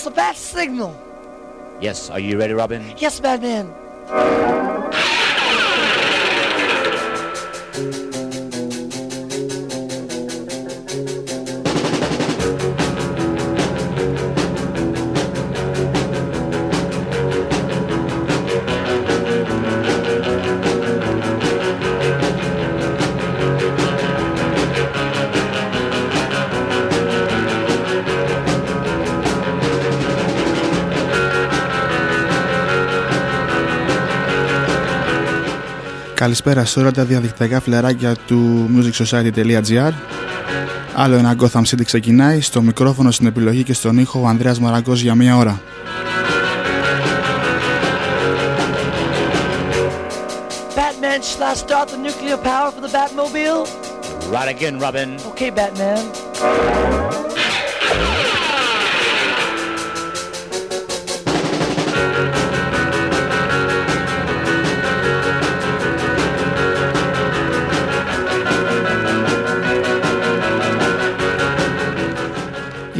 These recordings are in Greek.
us a bat signal. Yes, are you ready, Robin? Yes, Batman. Καλησπέρα σε όλα τα διαδικτυακά φλεράκια του musicsociety.gr Άλλο ένα Gotham City ξεκινάει, στο μικρόφωνο, στην επιλογή και στον ήχο ο Ανδρέας Μαραγκός για μία ώρα. Batman, shall I start the nuclear power for the Batmobile? Right again, Robin. Okay, Batman.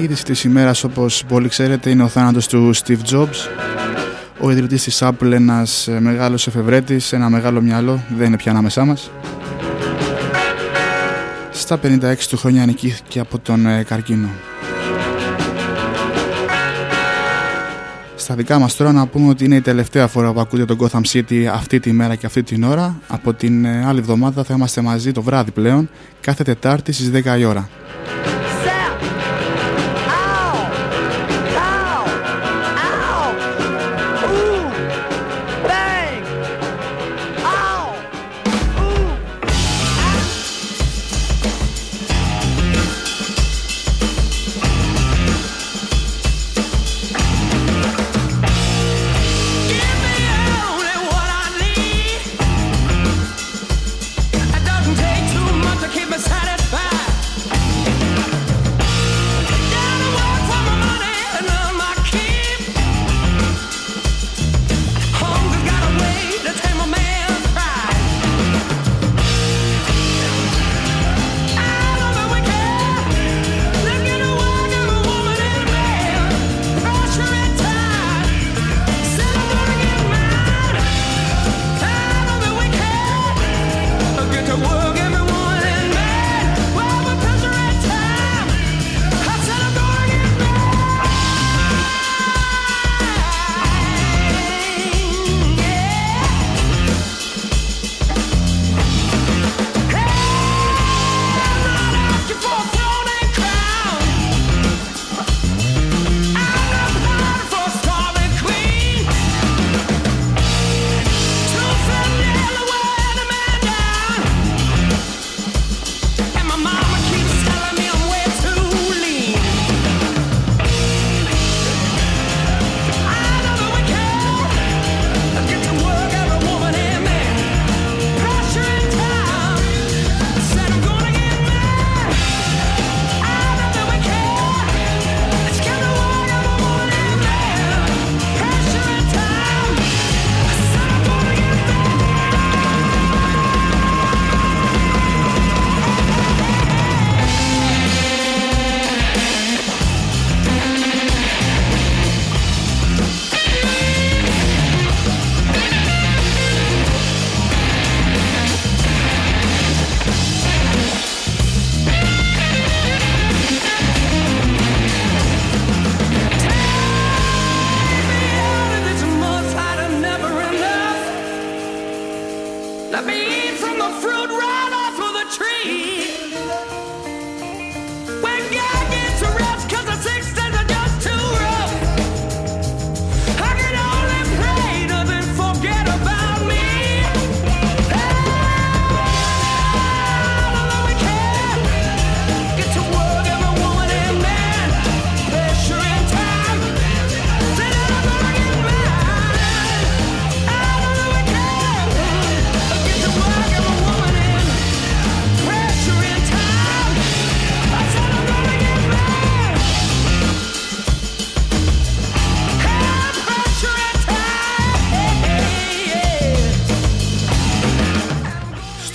Είδηση της ημέρας όπως πολύ ξέρετε είναι ο θάνατος του Steve Jobs ο ιδρυτής της Apple, ένας ε, μεγάλος εφευρέτης, ένα μεγάλο μυαλό, δεν είναι πια ανάμεσά μας. Στα 56 του χρόνια νικήθηκε από τον ε, καρκίνο. Στα δικά μας τώρα να πούμε ότι είναι η τελευταία φορά που ακούτε τον Gotham City αυτή τη μέρα και αυτή την ώρα. Από την ε, άλλη εβδομάδα θα είμαστε μαζί το βράδυ πλέον, κάθε Τετάρτη στις 10 η ώρα.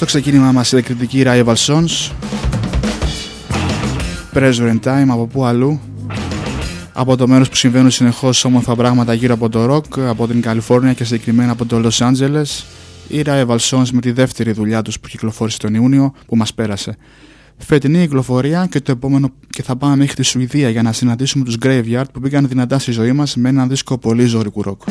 Στο ξεκίνημα μας η κριτική Rival Sons Pressure and Time από πού αλλού από το μέρος που συμβαίνουν συνεχώς όμορφα πράγματα γύρω από το ροκ, από την Καλιφόρνια και συγκεκριμένα από το Los Angeles, η Rival Sons με τη δεύτερη δουλειά τους που κυκλοφόρησε τον Ιούνιο που μας πέρασε. Φετινή κυκλοφορία και το επόμενο και θα πάμε μέχρι τη Σουηδία για να συναντήσουμε τους Graveyard που πήγαν δυνατά στη ζωή μας με έναν δίσκο πολύ ζώρικου ροκ.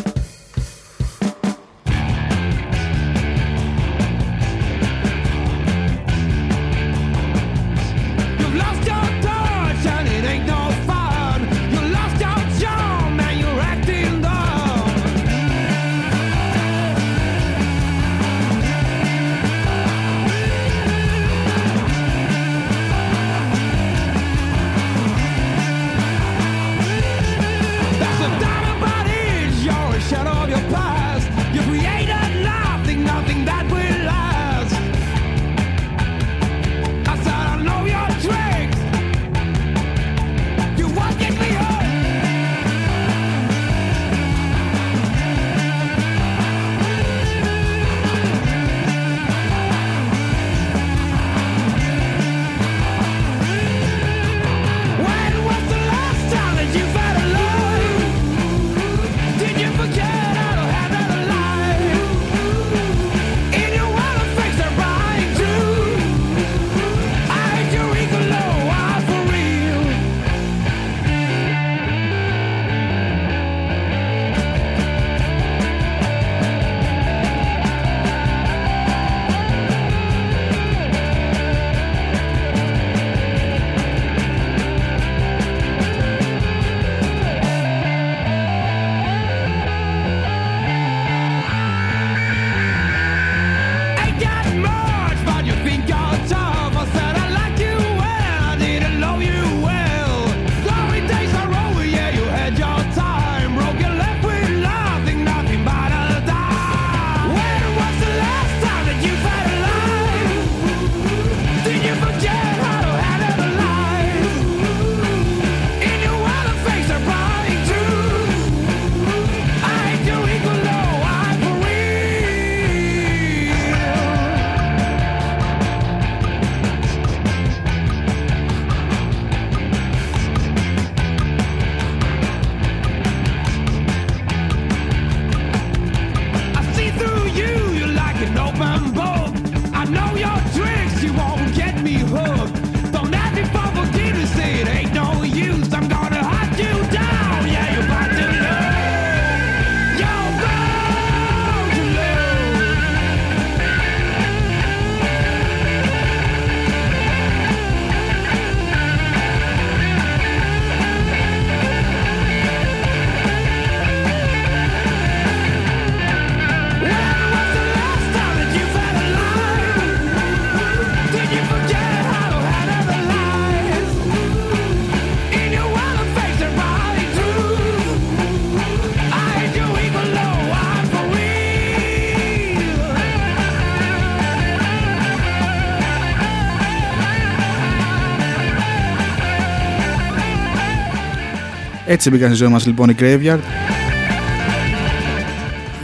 Έτσι μπήκαν στη ζωή μας λοιπόν οι Graveyard.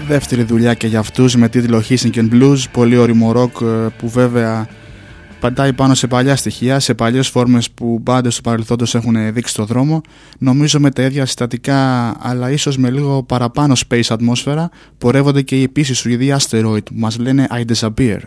Δεύτερη δουλειά και για αυτούς με τίτλο Hissing and Blues, πολύ όριμο ροκ ε, που βέβαια παντάει πάνω σε παλιά στοιχεία, σε παλιές φόρμες που μπάντες του παρελθόντος έχουν δείξει το δρόμο. Νομίζω με τα ίδια συστατικά αλλά ίσως με λίγο παραπάνω space ατμόσφαιρα πορεύονται και οι επίσης Σουηδοί Asteroid που μας λένε I Disappear.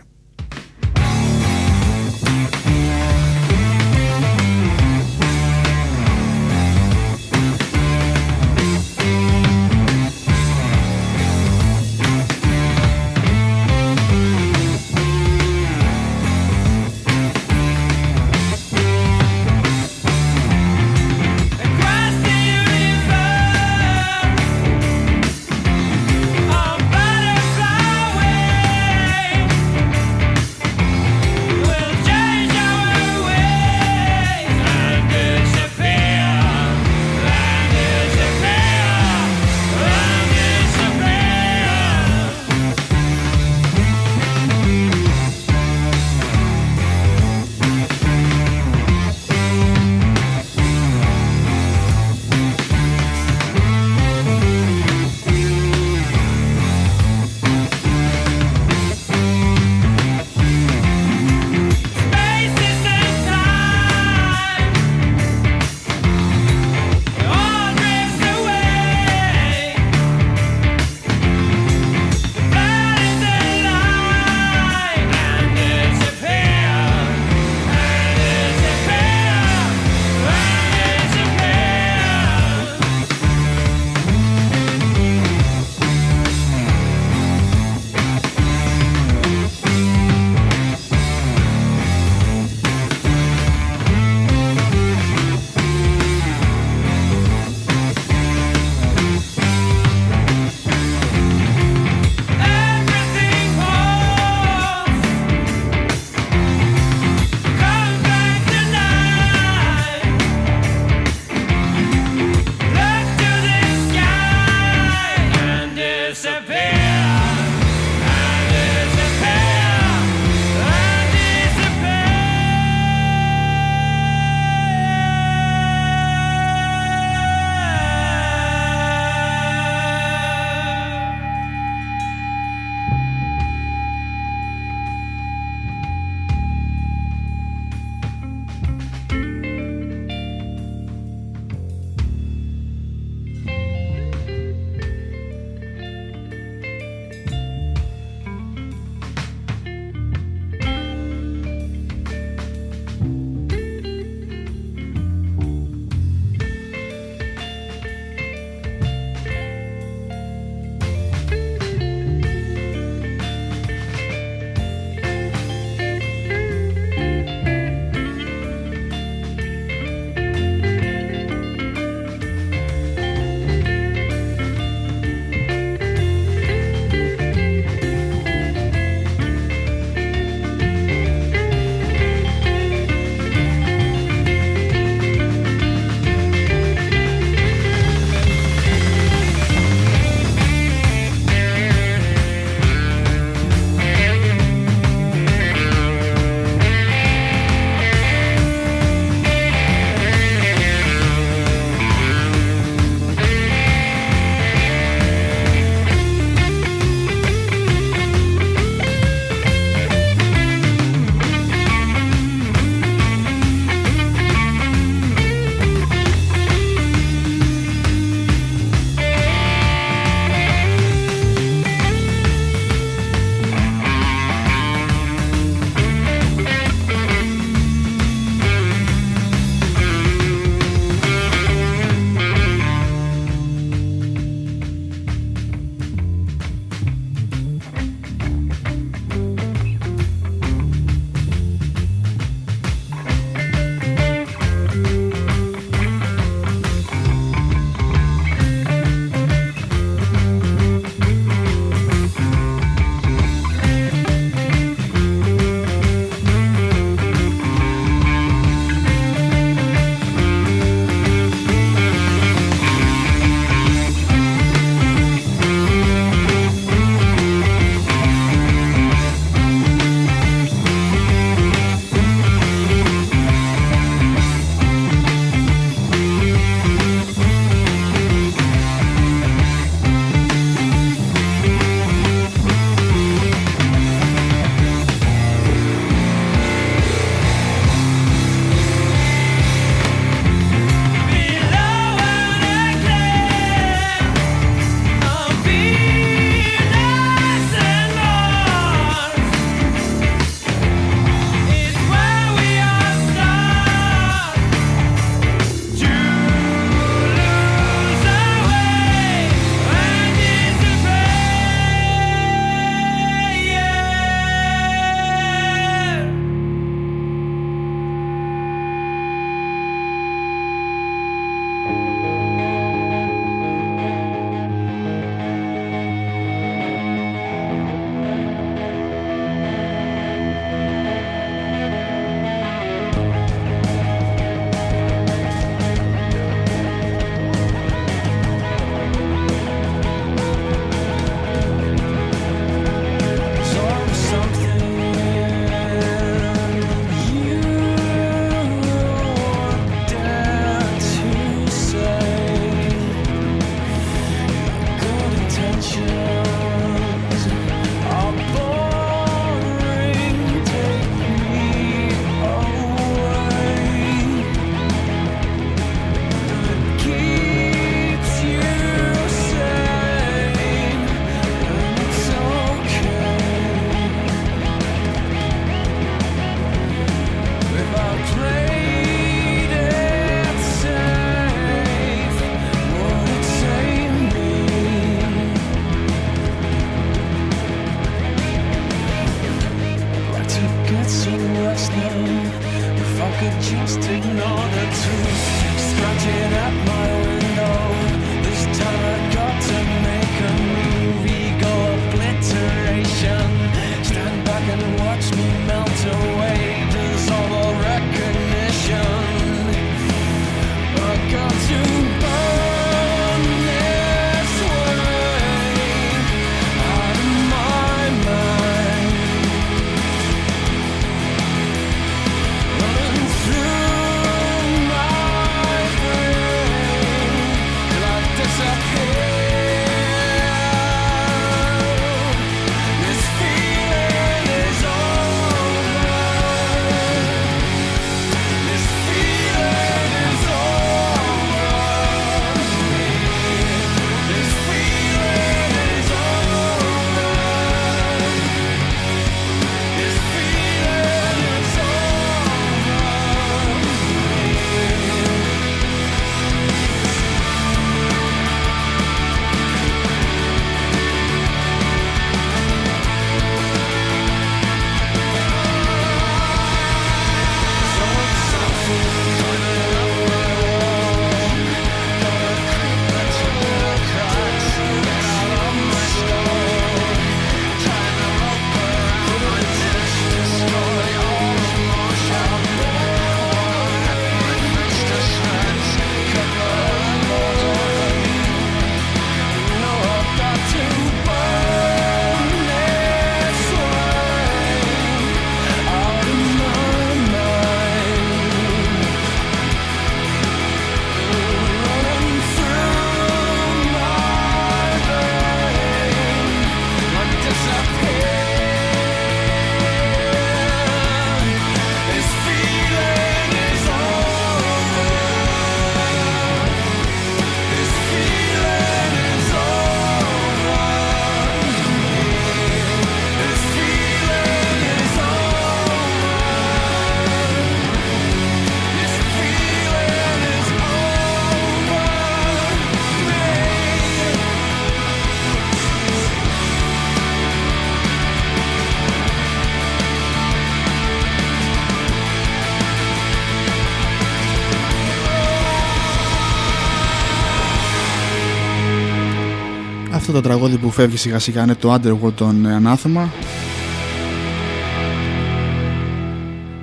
Το τραγούδι που φεύγει σιγά σιγά είναι το Underworld των Ανάθεμα.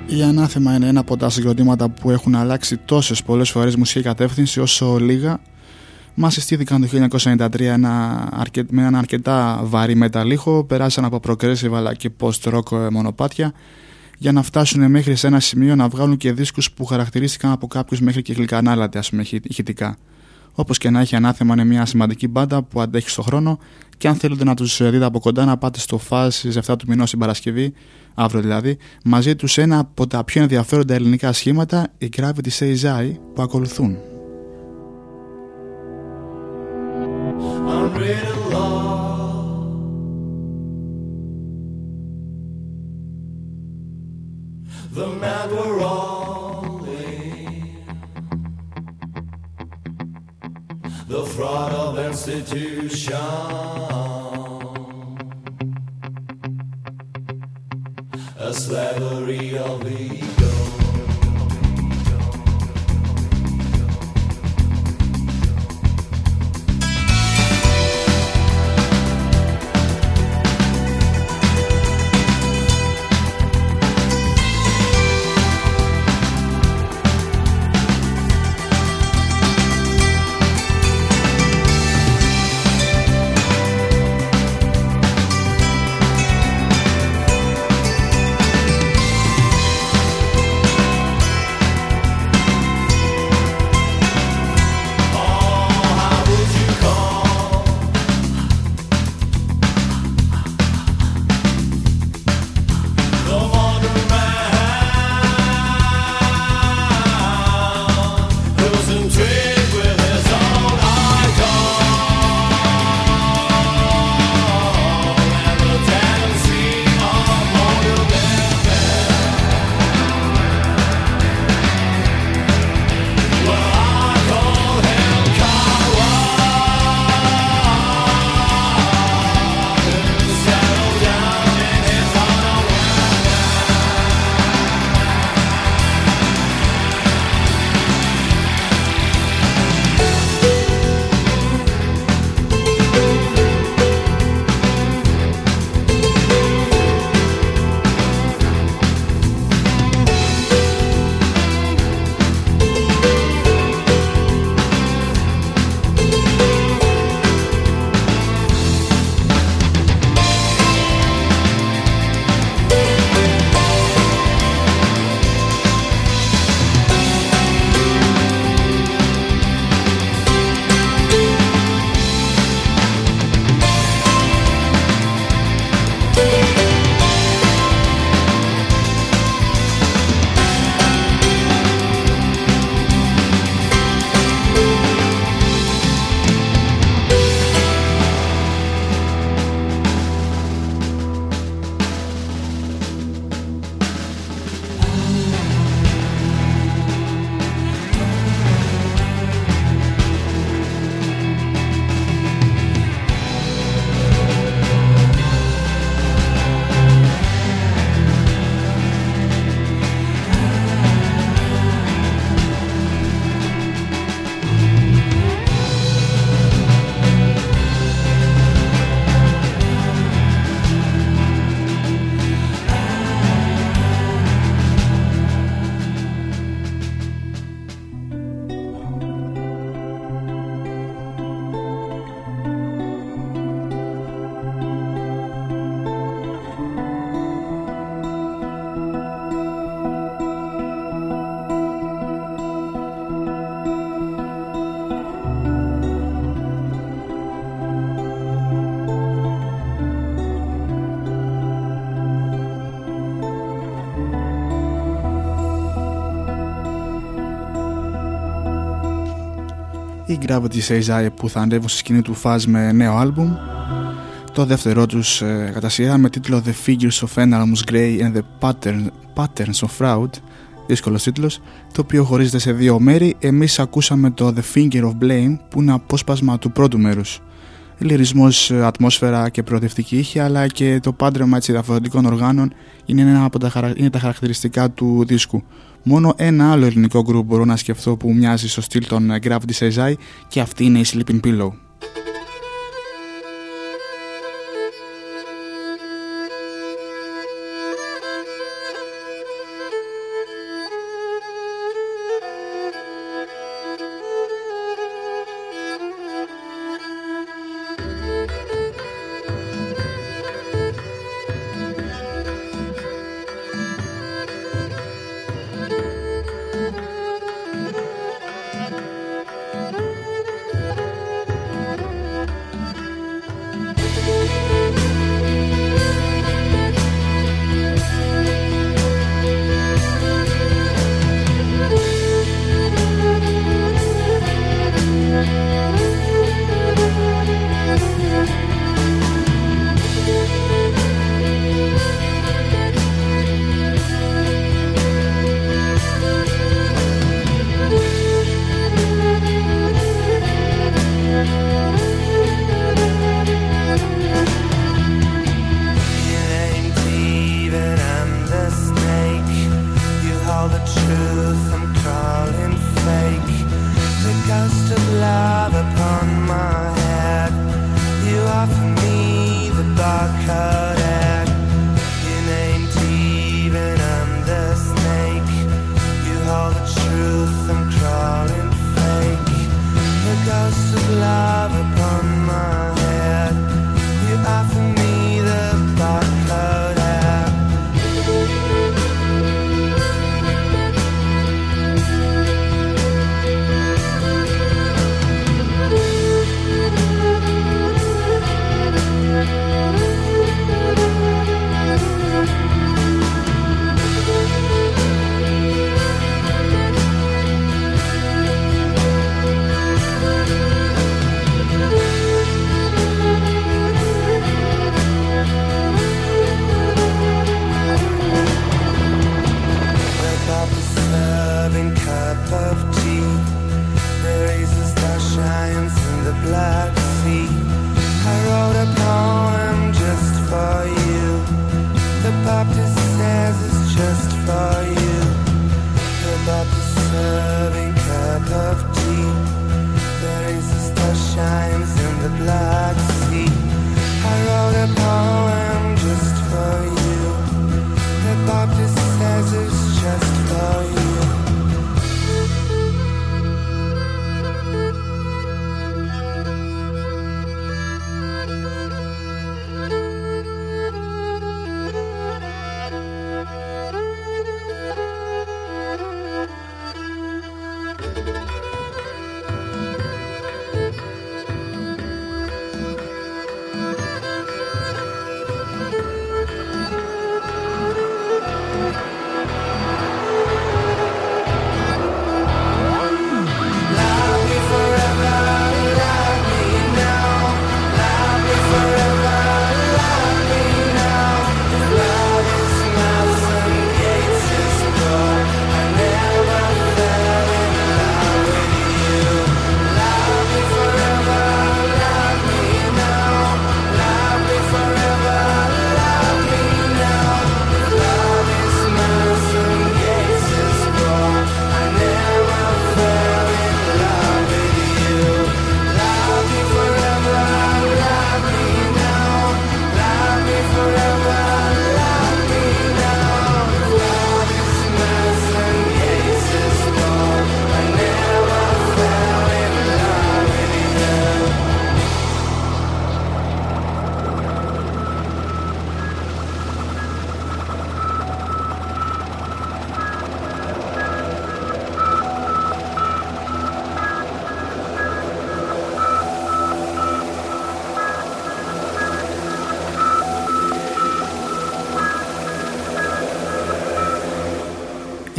Η Ανάθεμα είναι ένα από τα συγκροτήματα που έχουν αλλάξει τόσες πολλές φορές μουσική κατεύθυνση όσο λίγα. Μας συστήθηκαν το 1993 ένα, με ένα αρκετά βαρύ μεταλλίχο, περάσαν από progressive αλλά και post-rock μονοπάτια για να φτάσουν μέχρι σε ένα σημείο να βγάλουν και δίσκους που χαρακτηρίστηκαν από κάποιους μέχρι και γλυκανάλατε ας πούμε ηχητικά. Όπως και να έχει ανάθεμα είναι μια σημαντική μπάντα που αντέχει στο χρόνο και αν θέλετε να τους δείτε από κοντά να πάτε στο φάζ στις 7 του μηνός την Παρασκευή, αύριο δηλαδή, μαζί τους ένα από τα πιο ενδιαφέροντα ελληνικά σχήματα, η Gravity Says I, που ακολουθούν. The mad we're all God of institution, a slavery of the. Από τη I που θα ανέβουν στη σκηνή του Fuzz με νέο άλμπουμ. Το δεύτερό τους ε, κατά σειρά με τίτλο The Figures of Enormous Grey and the Patterns of Fraud δύσκολος τίτλος το οποίο χωρίζεται σε δύο μέρη. Εμείς ακούσαμε το The Finger of Blame που είναι απόσπασμα του πρώτου μέρους λυρισμός, ε, ατμόσφαιρα και προοδευτική ήχη, αλλά και το πάντρεμα έτσι, διαφορετικών οργάνων είναι, ένα από τα, χαρακτηριστικά του δίσκου. Μόνο ένα άλλο ελληνικό γκρουπ μπορώ να σκεφτώ που μοιάζει στο στυλ των ε, Gravity Sezai και αυτή είναι η Sleeping Pillow.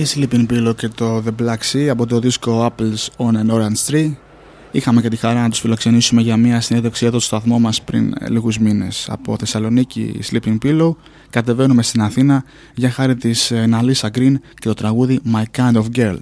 η Sleeping Pillow και το The Black Sea από το δίσκο Apples on an Orange Tree. Είχαμε και τη χαρά να τους φιλοξενήσουμε για μια συνέντευξη εδώ στο σταθμό μας πριν ε, λίγους μήνες. Από Θεσσαλονίκη Sleeping Pillow κατεβαίνουμε στην Αθήνα για χάρη της ε, Ναλίσα Green και το τραγούδι My Kind of Girl.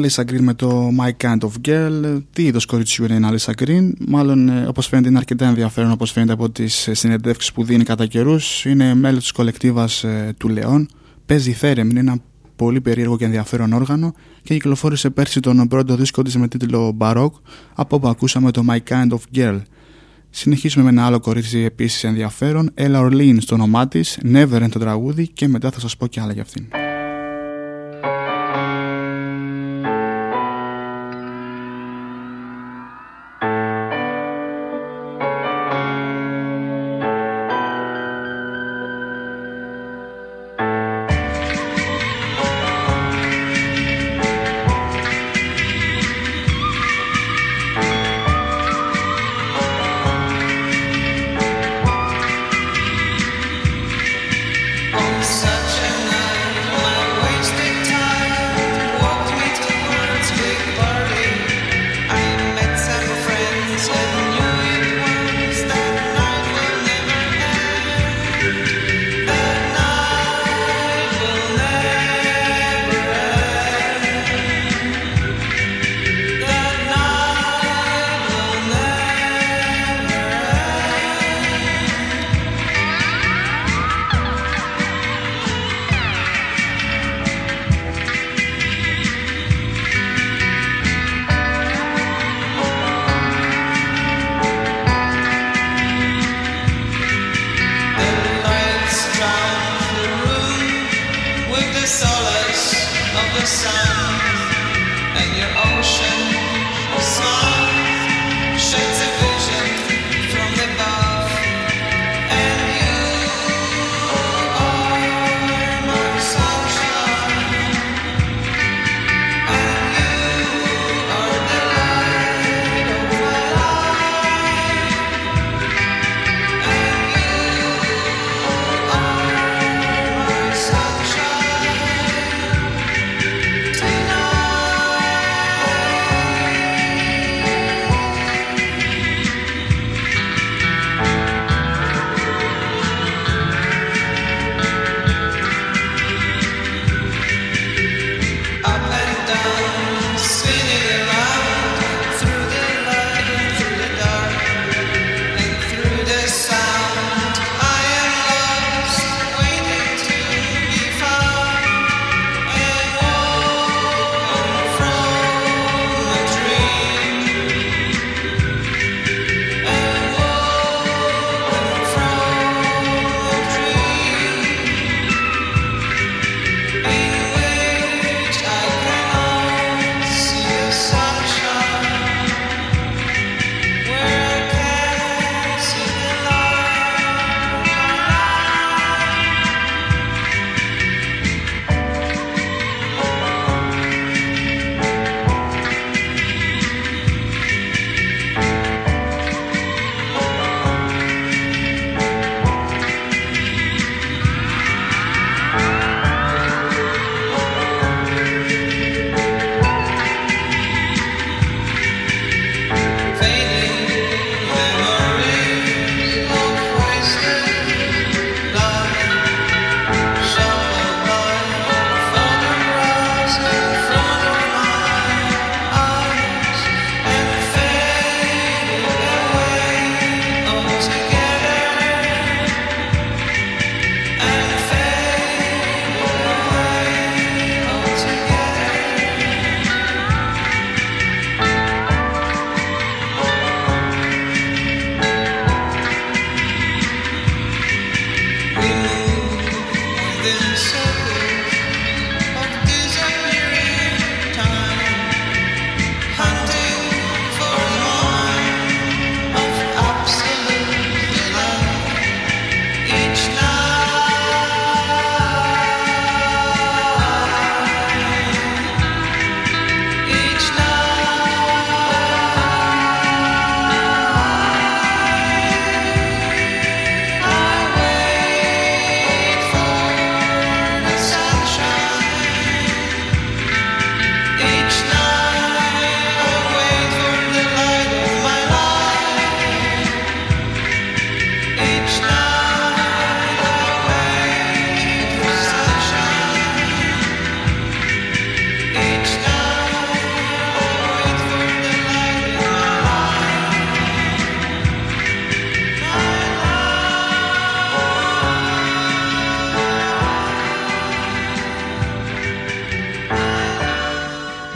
Είναι Αλίσσα Green με το My Kind of Girl. Τι είδος κοριτσιού είναι η Αλίσσα Green; Μάλλον, ε, όπως φαίνεται, είναι αρκετά ενδιαφέρον όπως φαίνεται από τις συνεντεύξεις που δίνει κατά καιρούς. Είναι μέλος της κολεκτίβας του Λεόν. Παίζει θέρεμ, είναι ένα πολύ περίεργο και ενδιαφέρον όργανο και κυκλοφόρησε πέρσι τον πρώτο δίσκο της με τίτλο Baroque από όπου ακούσαμε το My Kind of Girl. Συνεχίζουμε με ένα άλλο κορίτσι επίσης ενδιαφέρον, Ella Orlean στο όνομά της, Never το τραγούδι και μετά θα σας πω και άλλα για αυτήν.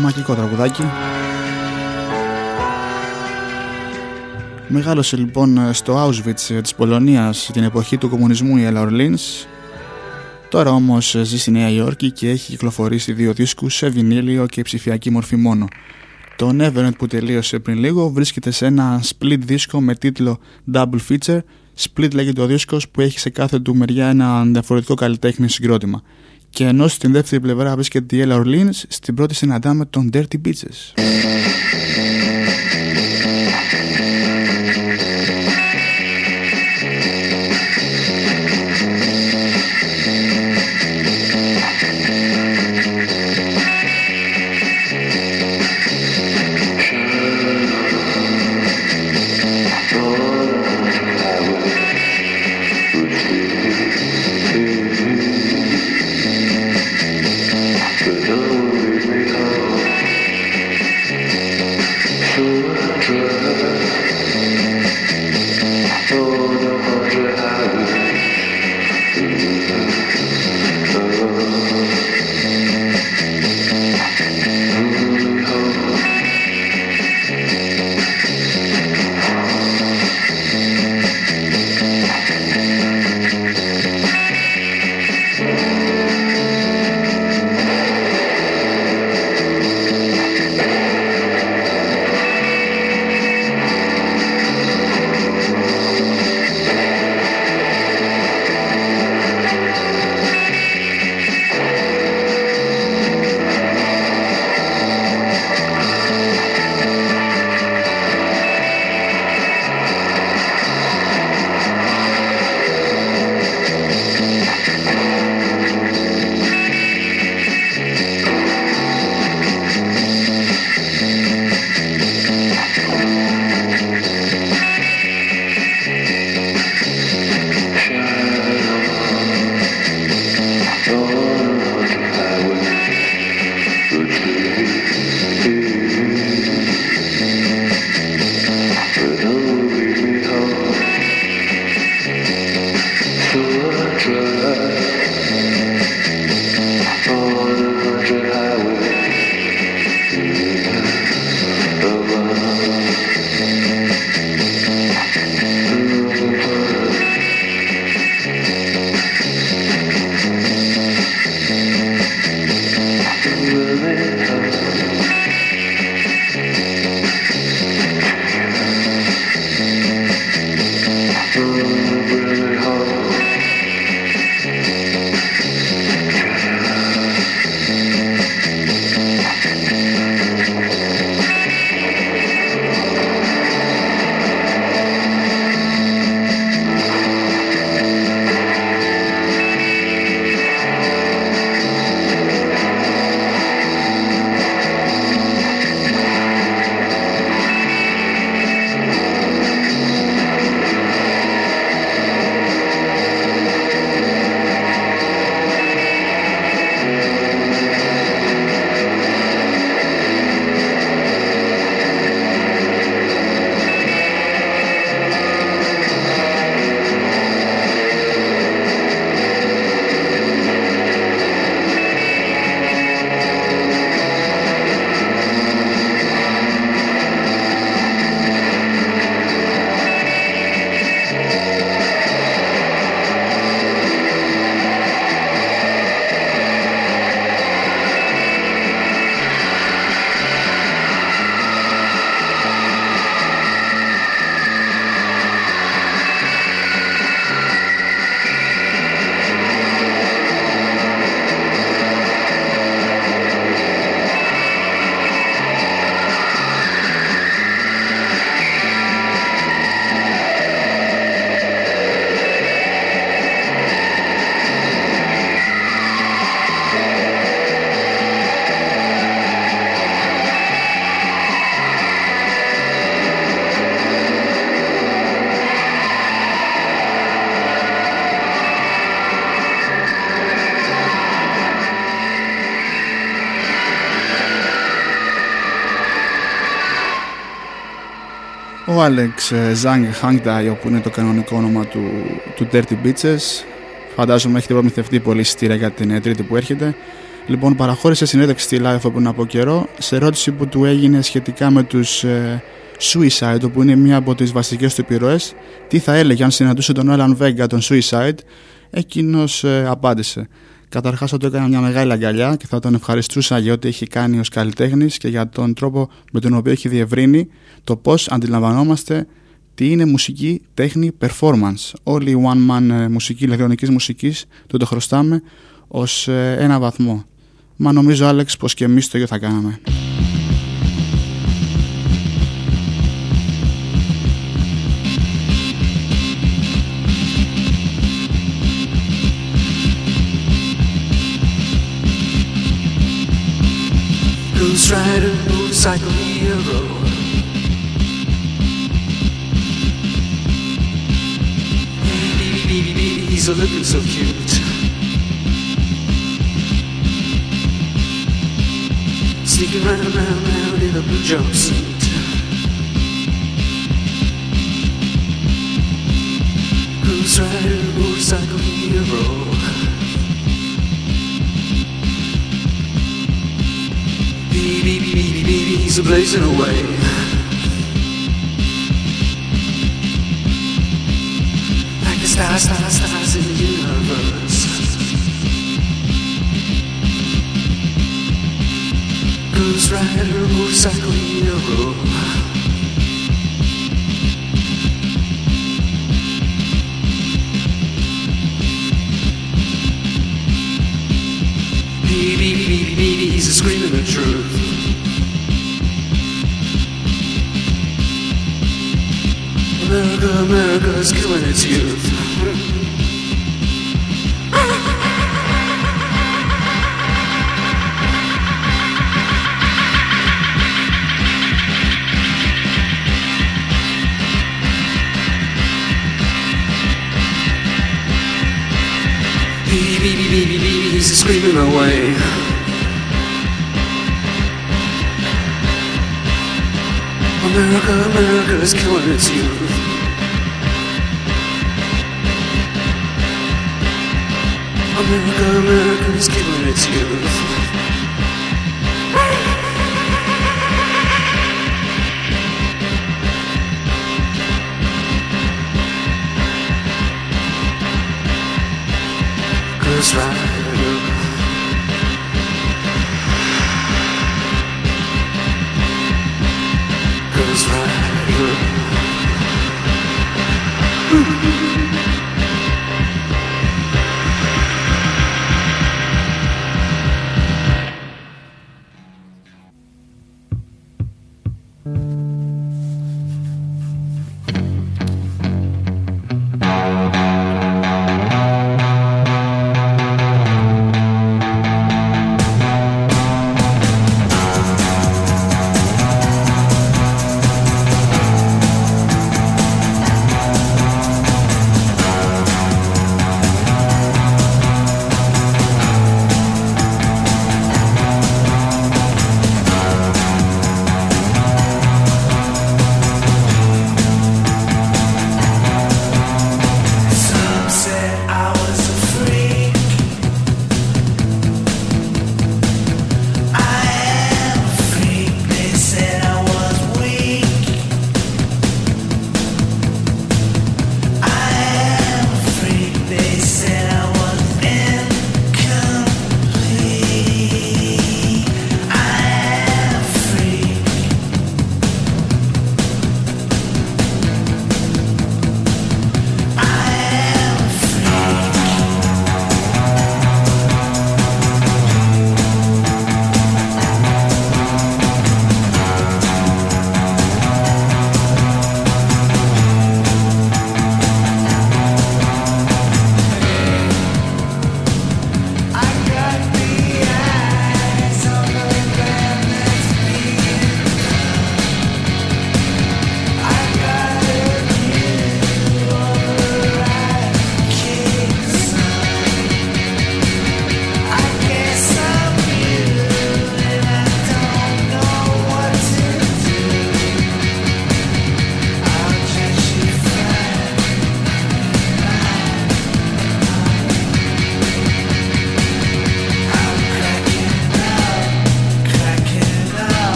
Μαγικό τραγουδάκι. Μεγάλωσε λοιπόν στο Auschwitz της Πολωνίας την εποχή του κομμουνισμού η Έλα Τώρα όμως ζει στη Νέα Υόρκη και έχει κυκλοφορήσει δύο δίσκους σε βινίλιο και ψηφιακή μορφή μόνο. Το Neverend που τελείωσε πριν λίγο βρίσκεται σε ένα split δίσκο με τίτλο Double Feature. Split λέγεται ο δίσκος που έχει σε κάθε του μεριά ένα διαφορετικό καλλιτέχνη συγκρότημα και ενώ στην δεύτερη πλευρά βρίσκεται η Έλα Orleans στην πρώτη συναντάμε τον Dirty Beaches. Alex ε, Zhang Hangdai, όπου είναι το κανονικό όνομα του, του Dirty Bitches. Φαντάζομαι έχετε προμηθευτεί πολύ εισιτήρια για την ε, τρίτη που έρχεται. Λοιπόν, παραχώρησε συνέντευξη στη live πριν από καιρό σε ερώτηση που του έγινε σχετικά με τους ε, Suicide, όπου είναι μία από τις βασικές του επιρροές. Τι θα έλεγε αν συναντούσε τον Alan Vega, τον Suicide. Εκείνος ε, απάντησε. Καταρχάς, θα του έκανα μια μεγάλη αγκαλιά και θα τον ευχαριστούσα για ό,τι έχει κάνει ως καλλιτέχνης και για τον τρόπο με τον οποίο έχει διευρύνει το πώς αντιλαμβανόμαστε τι είναι μουσική, τέχνη, performance. Όλη η one man ε, μουσική, ηλεκτρονικής μουσικής, του το χρωστάμε ως ένα βαθμό. Μα νομίζω, Άλεξ, πως και εμείς το ίδιο θα κάναμε. Motorcycle hero. Baby, he's a looking so cute. Sneaking round, round, round in a blue jumpsuit. Ghost Rider, motorcycle hero. Baby, baby, baby, baby, he's a blazing away. Like the stars, stars, stars in the universe. Ghost Rider, motorcycle hero. Baby, baby, baby, he's a screaming the truth. America, America is killing its youth. Screaming away. America, America is killing its youth. America, America is killing its youth. Ghost Rider.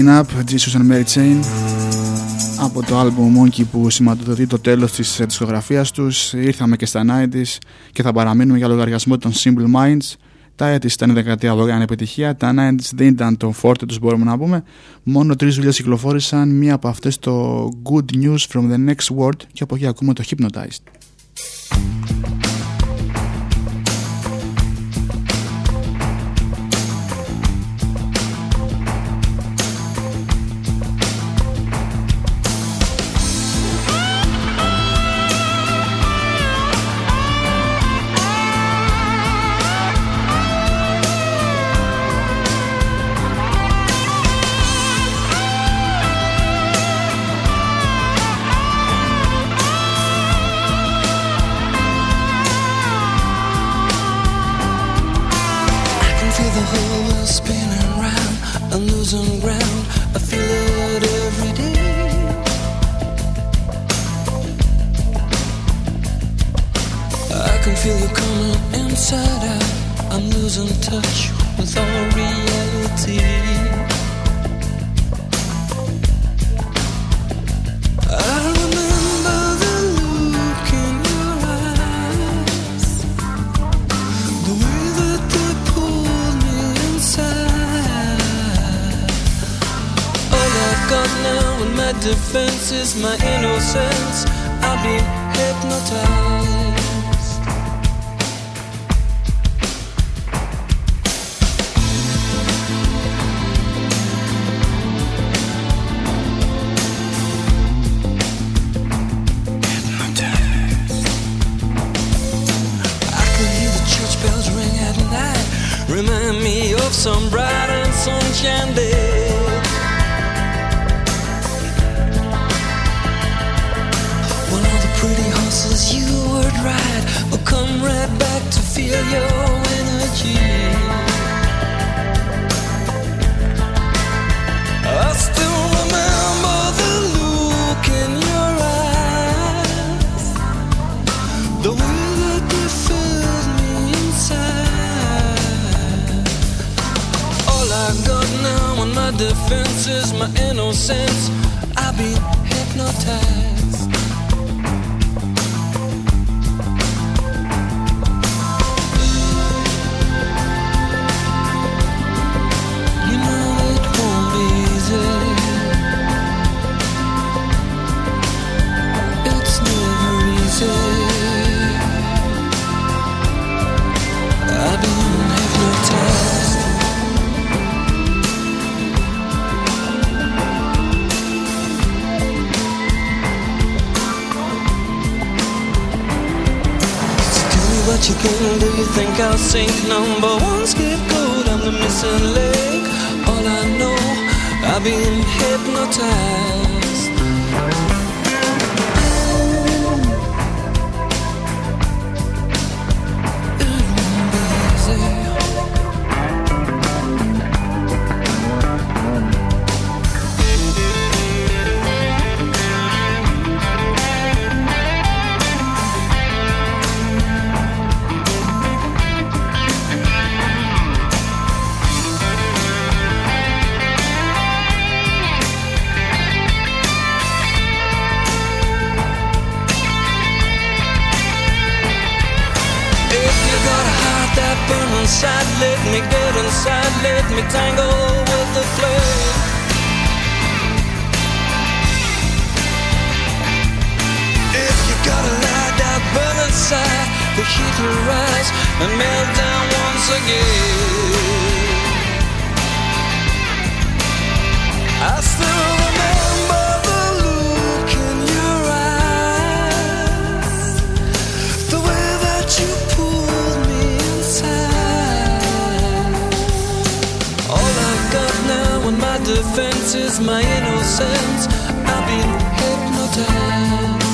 Backing Up, Jesus and Mary Chain από το album Monkey που σηματοδοτεί το τέλος της δισκογραφίας τους. Ήρθαμε και στα 90s και θα παραμείνουμε για λογαριασμό των Simple Minds. Τα έτη ήταν η δεκαετία δωρεάν επιτυχία, τα 90s δεν ήταν το φόρτε τους μπορούμε να πούμε. Μόνο τρεις δουλειές κυκλοφόρησαν, μία από αυτές το Good News from the Next World και από εκεί ακούμε το Hypnotized defenses, my innocence. I've been hypnotized. I'll sink? Number one scapegoat, I'm the missing leg. All I know, I've been hypnotized. Is my innocence. I've been hypnotized.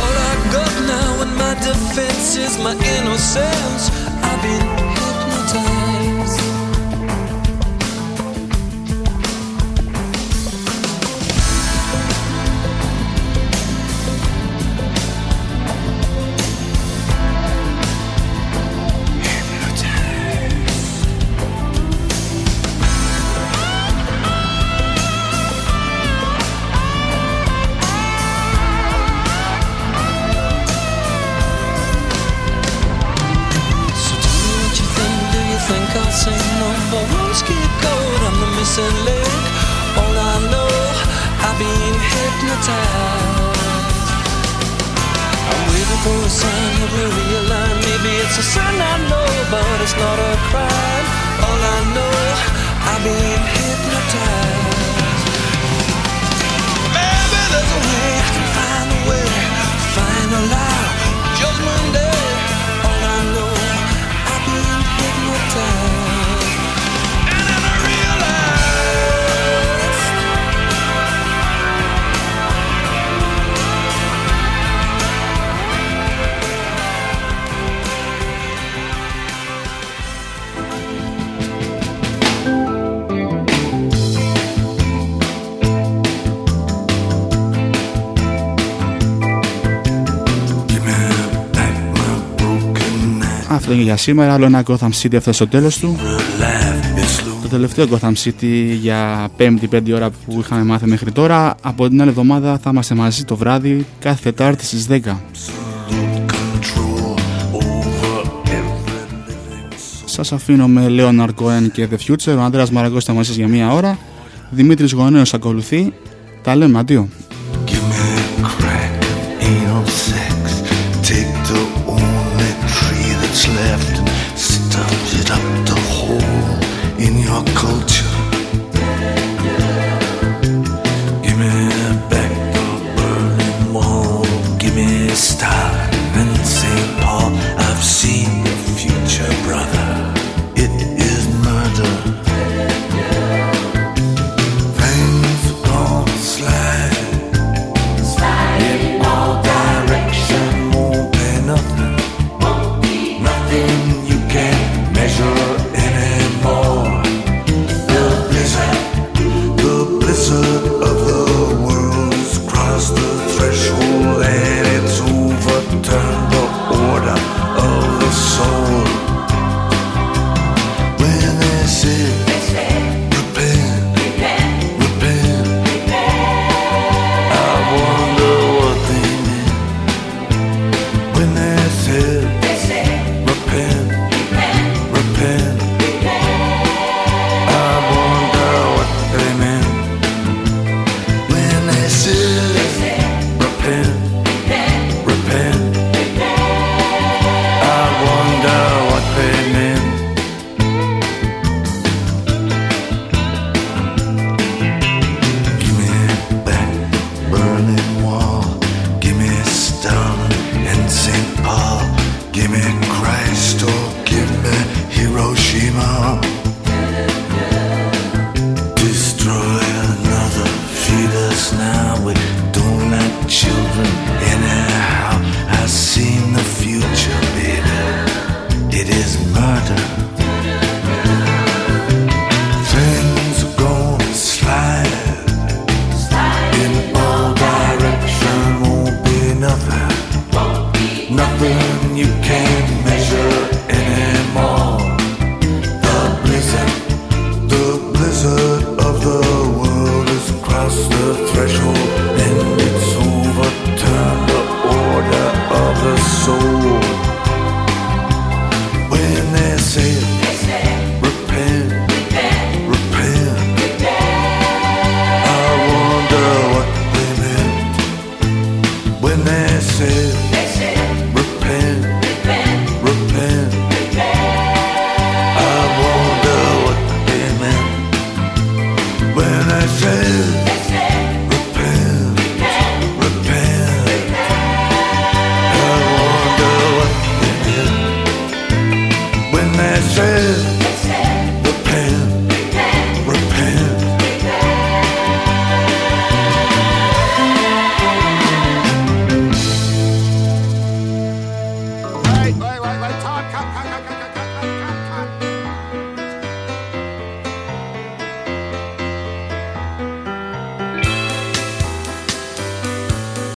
All I've got now in my defense is my innocence. I've been. Hypnotized. Αυτό είναι για σήμερα. Άλλο ένα Gotham City έφτασε στο τέλος του. Το τελευταίο Gotham City για 5-5 ώρα που είχαμε μάθει μέχρι τώρα. Από την άλλη εβδομάδα θα είμαστε μαζί το βράδυ κάθε Τετάρτη στις 10. Σας αφήνω με Λέον Cohen και The Future. Ο Ανδρέας Μαραγκός ήταν μαζί για μία ώρα. Δημήτρης Γονέος ακολουθεί. Τα λέμε, αντίο.